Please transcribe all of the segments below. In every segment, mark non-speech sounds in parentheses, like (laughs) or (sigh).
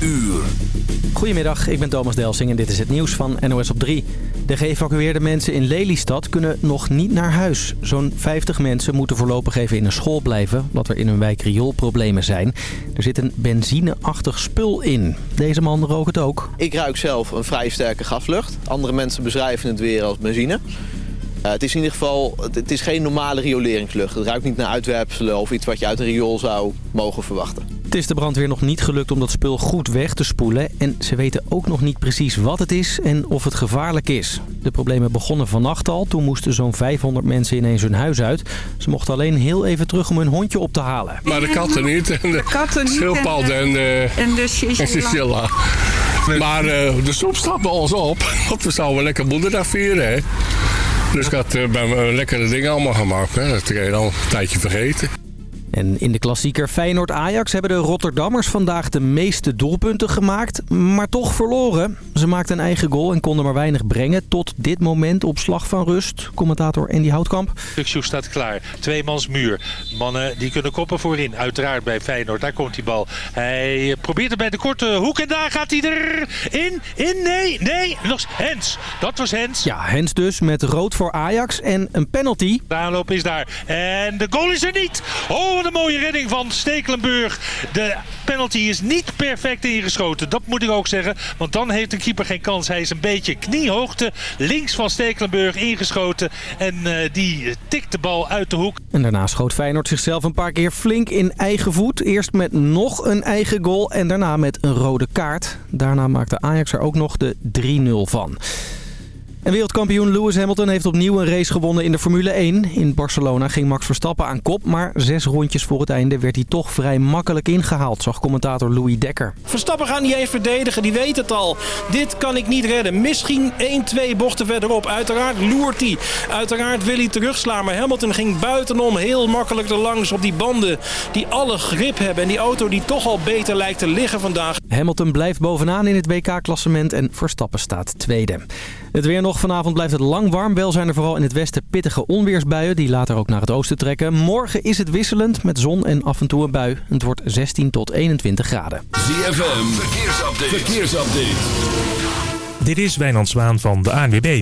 uur. Goedemiddag, ik ben Thomas Delsing en dit is het nieuws van NOS op 3. De geëvacueerde mensen in Lelystad kunnen nog niet naar huis. Zo'n 50 mensen moeten voorlopig even in een school blijven... omdat er in hun wijk rioolproblemen zijn. Er zit een benzineachtig spul in. Deze man rook het ook. Ik ruik zelf een vrij sterke gaslucht. Andere mensen beschrijven het weer als benzine. Uh, het is in ieder geval het is geen normale rioleringslucht. Het ruikt niet naar uitwerpselen of iets wat je uit een riool zou mogen verwachten. Het is de brandweer nog niet gelukt om dat spul goed weg te spoelen. En ze weten ook nog niet precies wat het is en of het gevaarlijk is. De problemen begonnen vannacht al. Toen moesten zo'n 500 mensen ineens hun huis uit. Ze mochten alleen heel even terug om hun hondje op te halen. Maar de katten niet. En de, de katten niet. Schildpad en, en, uh, en de chinchilla. Maar uh, de soep staat bij ons op. (laughs) Want we zouden lekker moederdag vieren, hè. Dus ik had uh, bij lekkere dingen allemaal gemaakt. Hè. Dat kun je al een tijdje vergeten. En in de klassieker Feyenoord-Ajax hebben de Rotterdammers vandaag de meeste doelpunten gemaakt, maar toch verloren. Ze maakten een eigen goal en konden maar weinig brengen tot dit moment op slag van rust. Commentator Andy Houtkamp. Luxu staat klaar. Tweemans muur. Mannen die kunnen koppen voorin. Uiteraard bij Feyenoord. Daar komt die bal. Hij probeert het bij de korte hoek en daar gaat hij erin. In, nee, nee. Nog Hens. Dat was Hens. Ja, Hens dus met rood voor Ajax en een penalty. De aanloop is daar. En de goal is er niet. Oh, wat een mooie redding van Stekelenburg. De penalty is niet perfect ingeschoten. Dat moet ik ook zeggen. Want dan heeft de keeper geen kans. Hij is een beetje kniehoogte links van Stekelenburg ingeschoten. En uh, die tikt de bal uit de hoek. En daarna schoot Feyenoord zichzelf een paar keer flink in eigen voet. Eerst met nog een eigen goal en daarna met een rode kaart. Daarna maakte Ajax er ook nog de 3-0 van. En wereldkampioen Lewis Hamilton heeft opnieuw een race gewonnen in de Formule 1. In Barcelona ging Max Verstappen aan kop, maar zes rondjes voor het einde werd hij toch vrij makkelijk ingehaald, zag commentator Louis Dekker. Verstappen gaat niet eens verdedigen, die weet het al. Dit kan ik niet redden. Misschien 1, 2 bochten verderop. Uiteraard loert hij. Uiteraard wil hij terugslaan, maar Hamilton ging buitenom heel makkelijk erlangs op die banden die alle grip hebben. En die auto die toch al beter lijkt te liggen vandaag. Hamilton blijft bovenaan in het WK-klassement en Verstappen staat tweede. Het weer nog. Vanavond blijft het lang warm. Wel zijn er vooral in het westen pittige onweersbuien die later ook naar het oosten trekken. Morgen is het wisselend met zon en af en toe een bui. Het wordt 16 tot 21 graden. ZFM, verkeersupdate. verkeersupdate. Dit is Wijnand Zwaan van de ANWB.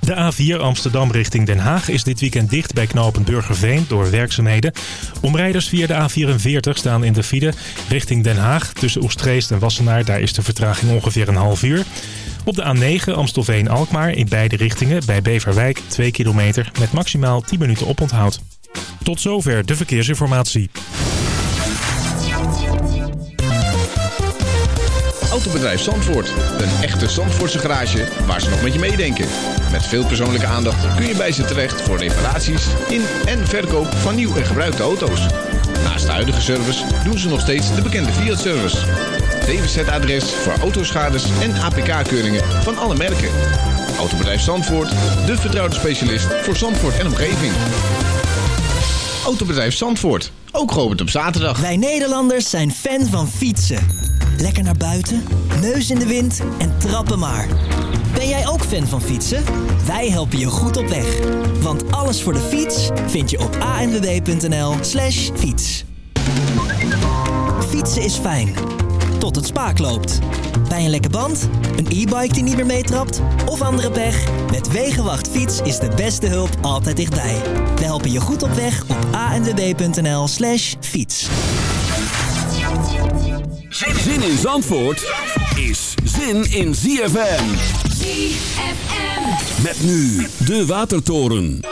De A4 Amsterdam richting Den Haag is dit weekend dicht bij knooppunt Burgerveen door werkzaamheden. Omrijders via de A44 staan in de file richting Den Haag. Tussen Oestgeest en Wassenaar, daar is de vertraging ongeveer een half uur. Op de A9 Amstelveen-Alkmaar in beide richtingen bij Beverwijk 2 kilometer met maximaal 10 minuten oponthoud. Tot zover de verkeersinformatie. Autobedrijf Zandvoort. Een echte Zandvoortse garage waar ze nog met je meedenken. Met veel persoonlijke aandacht kun je bij ze terecht voor reparaties in en verkoop van nieuw en gebruikte auto's. Naast de huidige service doen ze nog steeds de bekende Fiat-service. DWZ-adres voor autoschades en APK-keuringen van alle merken. Autobedrijf Zandvoort, de vertrouwde specialist voor Zandvoort en omgeving. Autobedrijf Zandvoort, ook geopend op zaterdag. Wij Nederlanders zijn fan van fietsen. Lekker naar buiten, neus in de wind en trappen maar. Ben jij ook fan van fietsen? Wij helpen je goed op weg. Want alles voor de fiets vind je op anwb.nl slash fiets. Fietsen is fijn tot het spaak loopt. Bij een lekke band, een e-bike die niet meer meetrapt of andere pech? Met Wegenwacht Fiets is de beste hulp altijd dichtbij. We helpen je goed op weg op anwb.nl slash fiets. Zin in Zandvoort is zin in ZFM. ZFM. Met nu de Watertoren.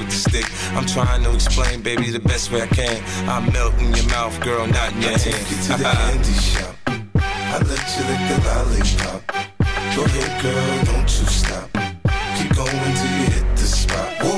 with the stick. I'm trying to explain, baby, the best way I can. I melt in your mouth, girl, not in your I hand. Take you to the (laughs) candy shop. I let you lick the lollipop. Go ahead, girl, don't you stop. Keep going till you hit the spot. Whoa.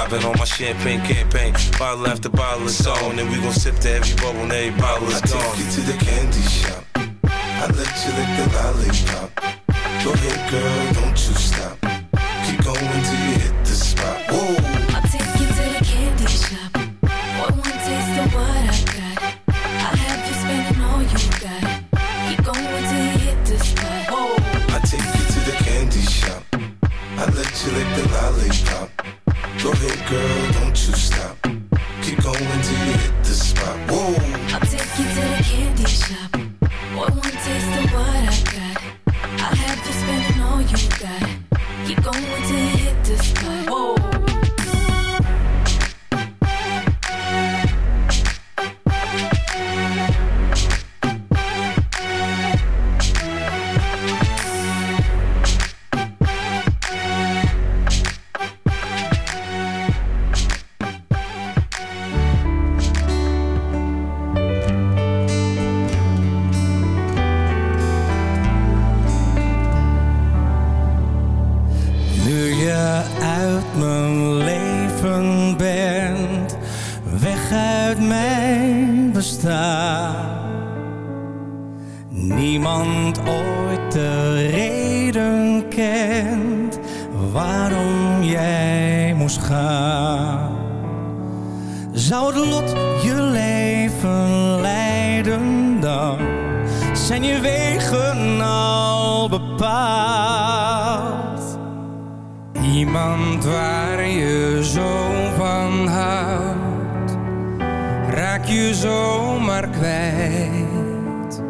popping on my champagne campaign. Bottle after bottle is on, and we gon' sip to every bubble and every bottle is I gone. I take you to the candy shop. I let you lick the lollipop. Go ahead, girl, don't you stop. Keep going till you hit the spot. Whoa. I'll take you to the candy shop. Boy, one taste of what I got. I'll have you spending all you got. Keep going till you hit the spot. Whoa. I take you to the candy shop. I let you lick the lollipop. Go ahead, girl, don't you stop. Niemand ooit de reden kent waarom jij moest gaan. Zou het lot je leven leiden dan? Zijn je wegen al bepaald? Iemand waar je zo van houdt, raak je kwijt.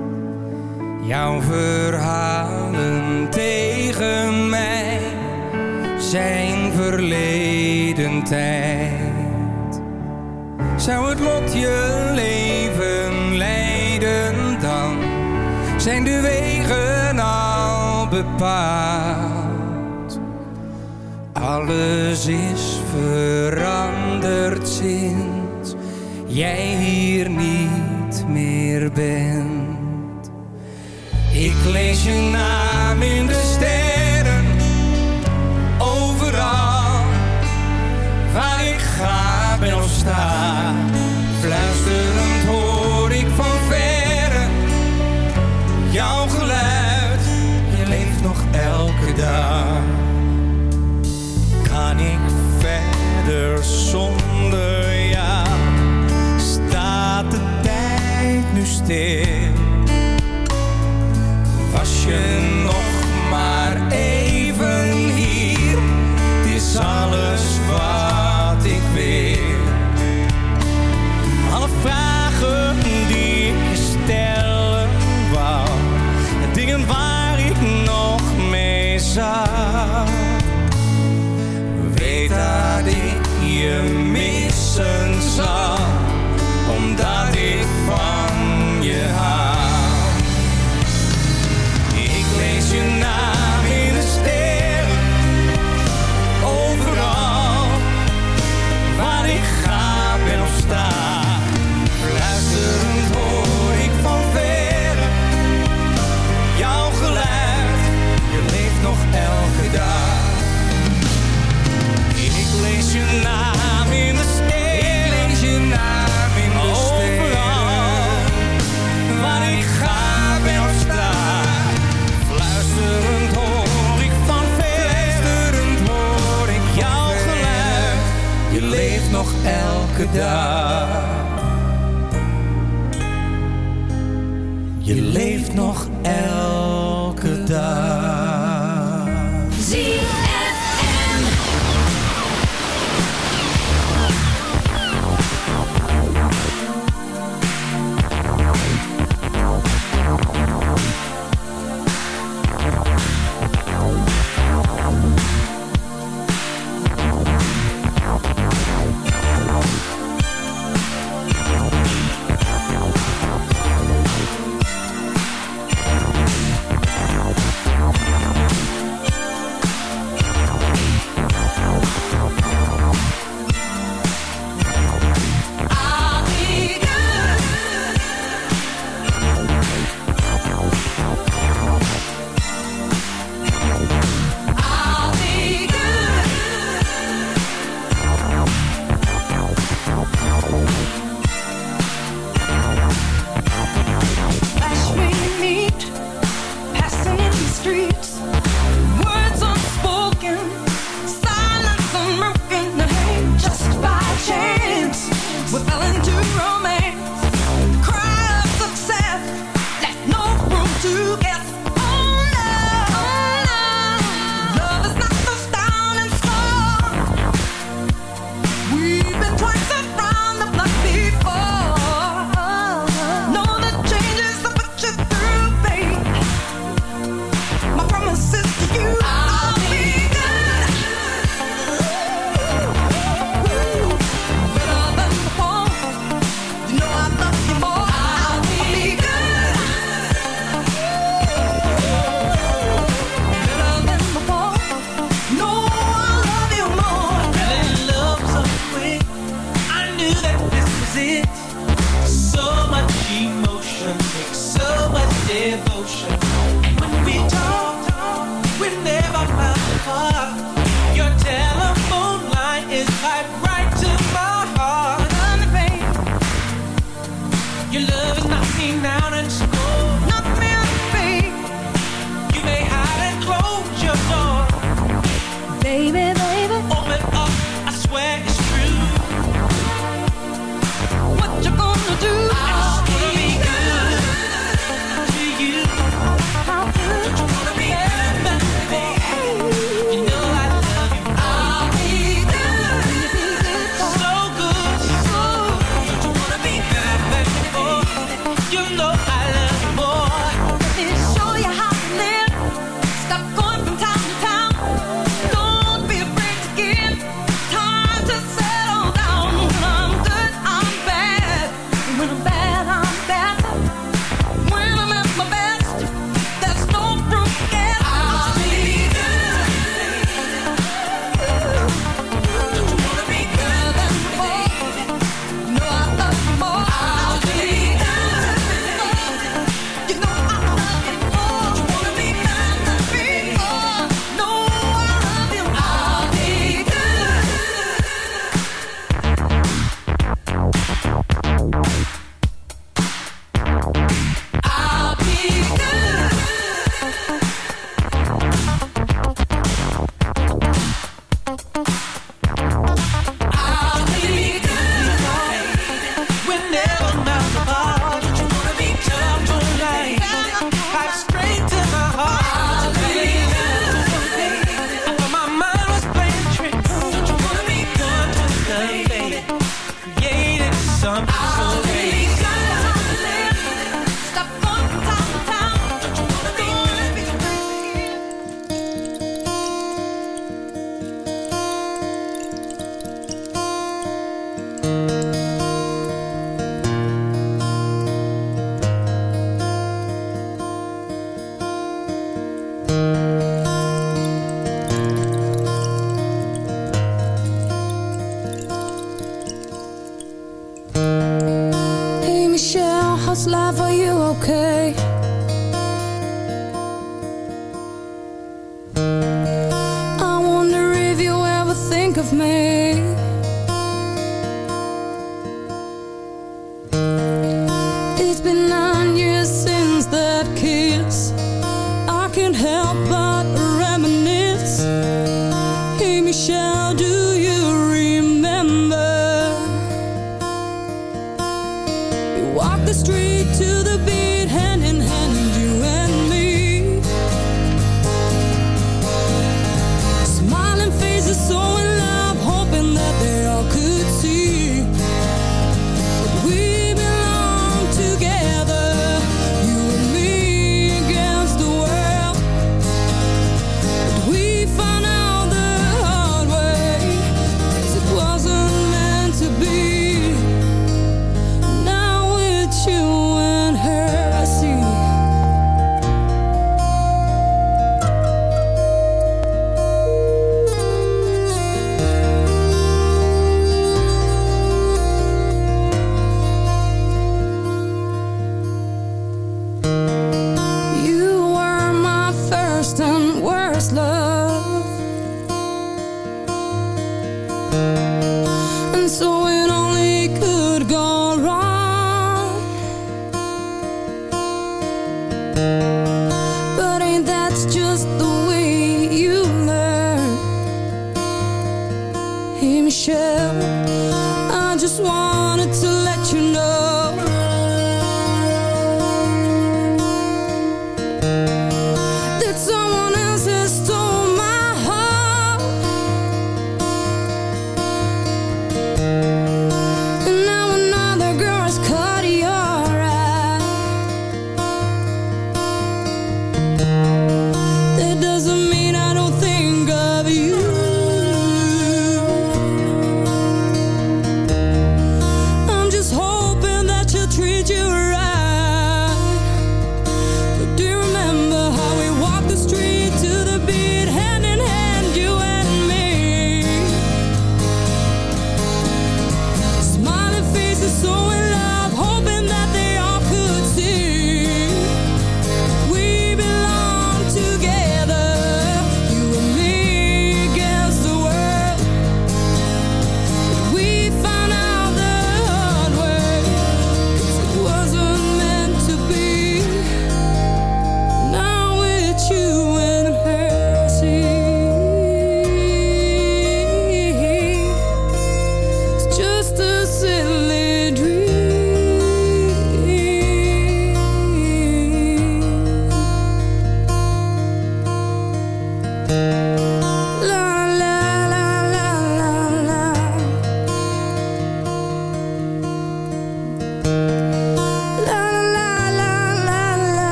Jouw verhalen tegen mij zijn verleden tijd. Zou het lot je leven leiden dan? Zijn de wegen al bepaald? Alles is veranderd sinds jij hier niet meer bent. Ik lees je naam in de sterren, overal waar ik ga ben of sta. Fluisterend hoor ik van verre jouw geluid, je leeft nog elke dag. Kan ik verder zonder tijd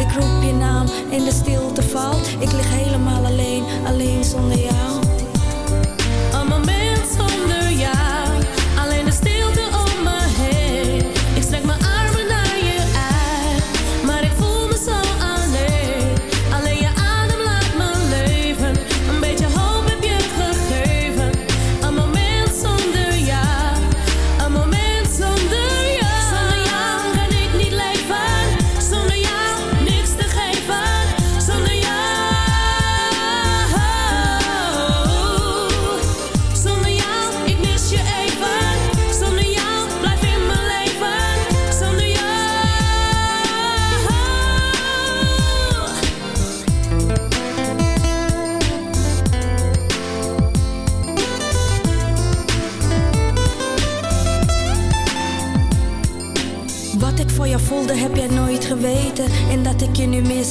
ik roep je naam in de stilte valt. Ik lig helemaal alleen, alleen zonder je.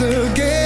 again.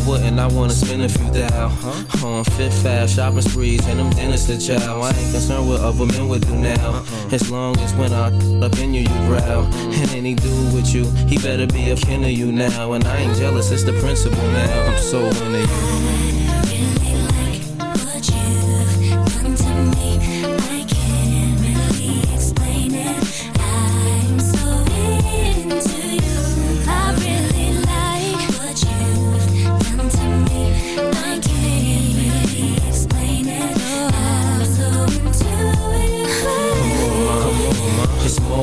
Why wouldn't I wanna spend a few thou? Huh? On Fifth Ave shopping sprees and them dinners to chow. I ain't concerned what other men would do now. Uh-uh. As long as when I up in you, you growl. And any dude with you, he better be a kin of you now. And I ain't jealous, it's the principle now. I'm so into you.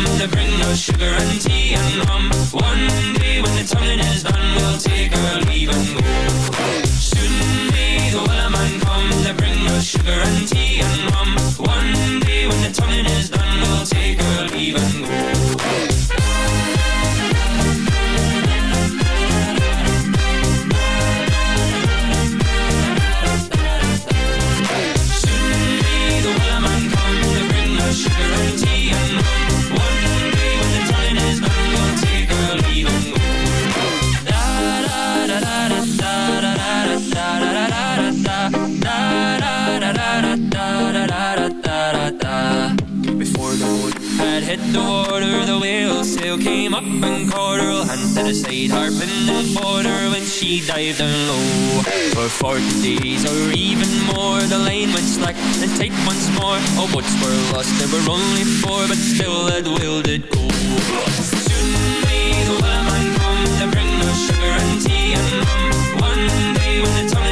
May to bring us sugar and tea and rum. One day when the tonguing is done, we'll take our leave and go. And caught her. To the side, harping fought her when she dived down low. For forty days or even more, the line went slack and tight once more. Oh, All boats were lost, there were only four, but still that whale did go. Soon may the wellerman come to bring us sugar and tea and rum. One day when the tonguing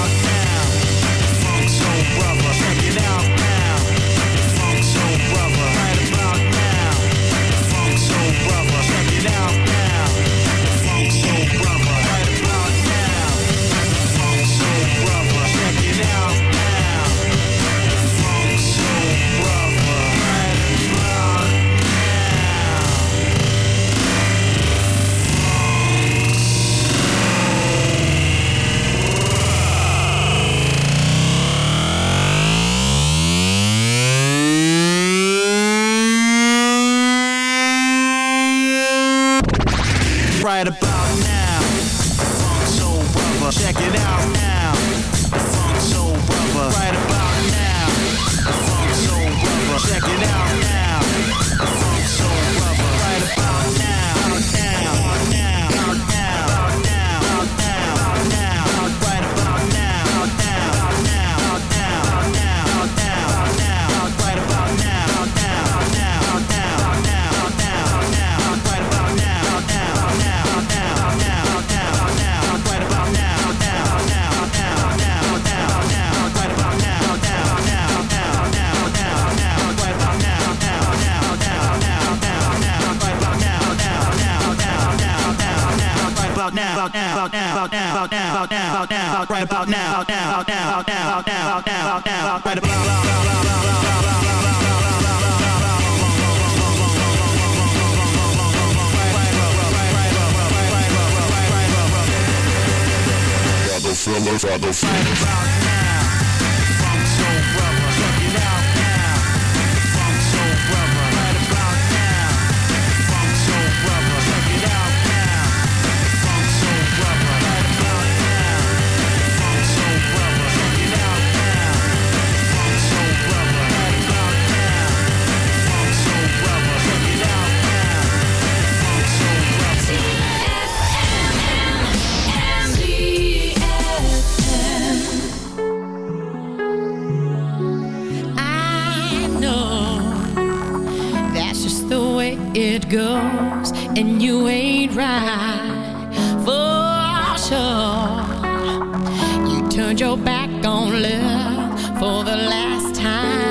it goes, and you ain't right for sure. You turned your back on love for the last time.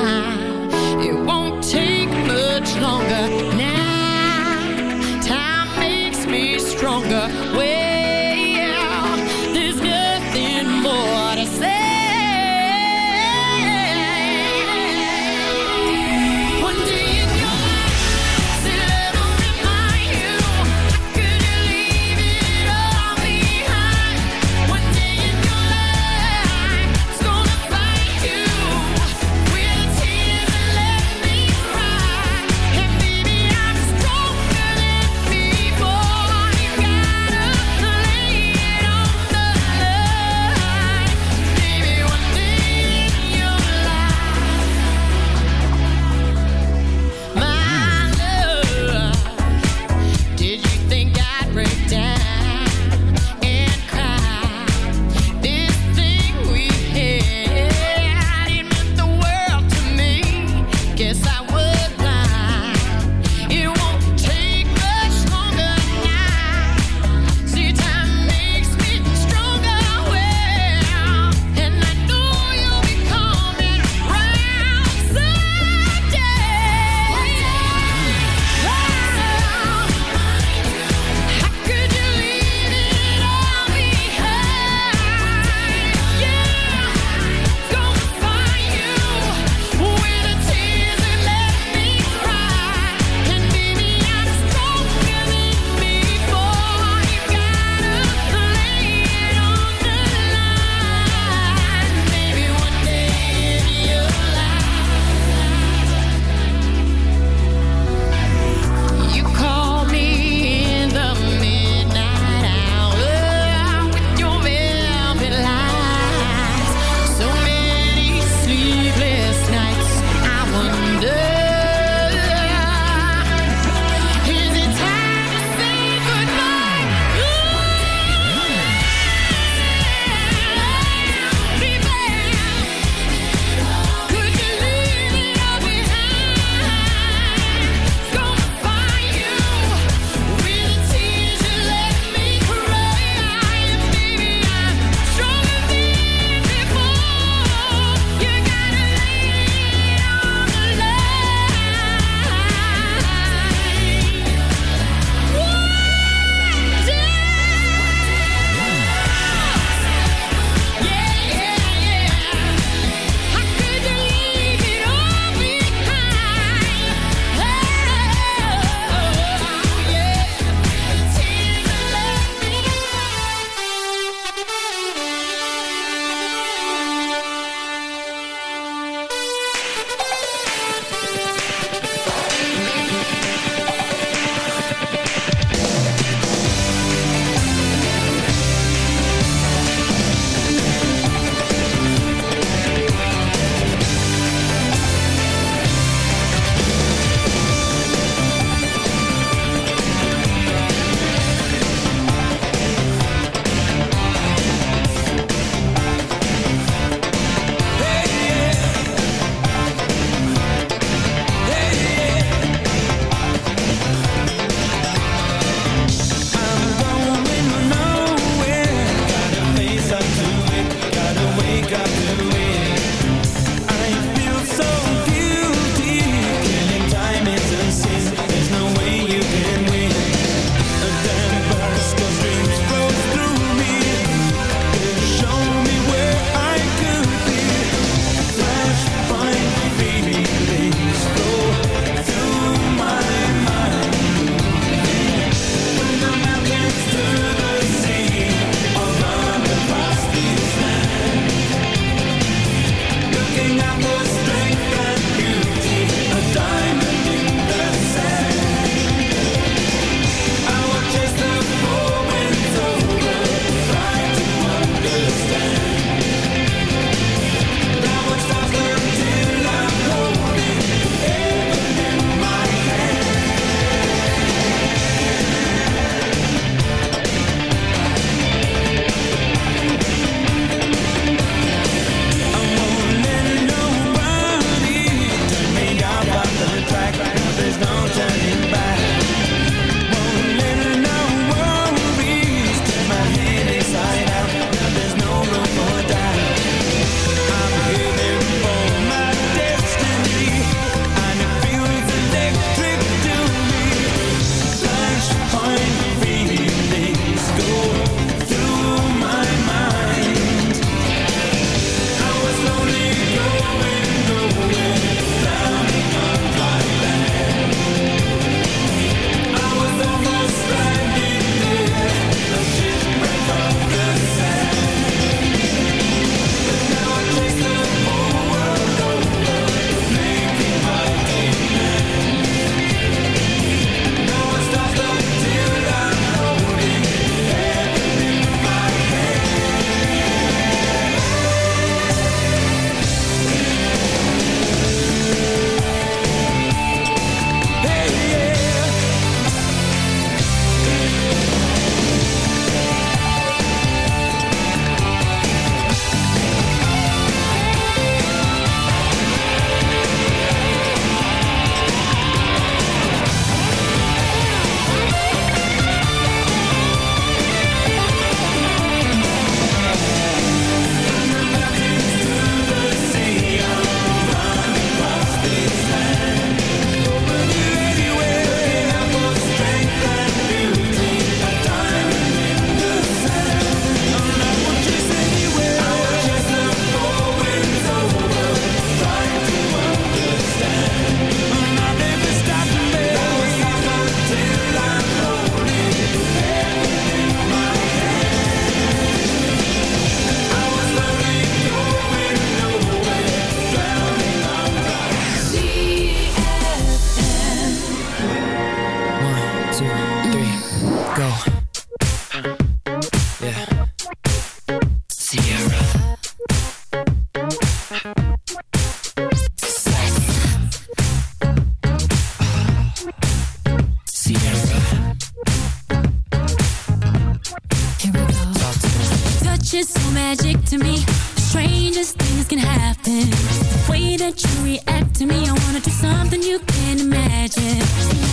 Happen. The way that you react to me, I wanna do something you can't imagine.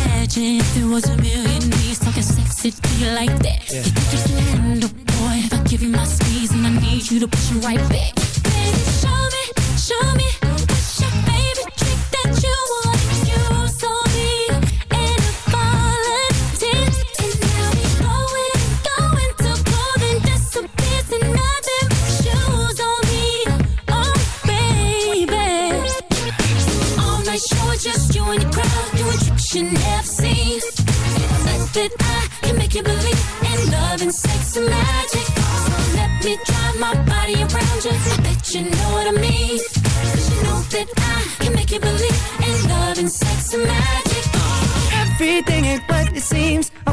Imagine if there was a million talking sexy to you like that. You think you boy? If I give you my squeeze and I need you to push it right back. Baby, show me, show me. You never seen. Bet that I can make you believe in love and sex and magic. So let me drive my body around you. I bet you know what I mean. Cause you know that I can make you believe in love and sex and magic. Everything ain't what it seems.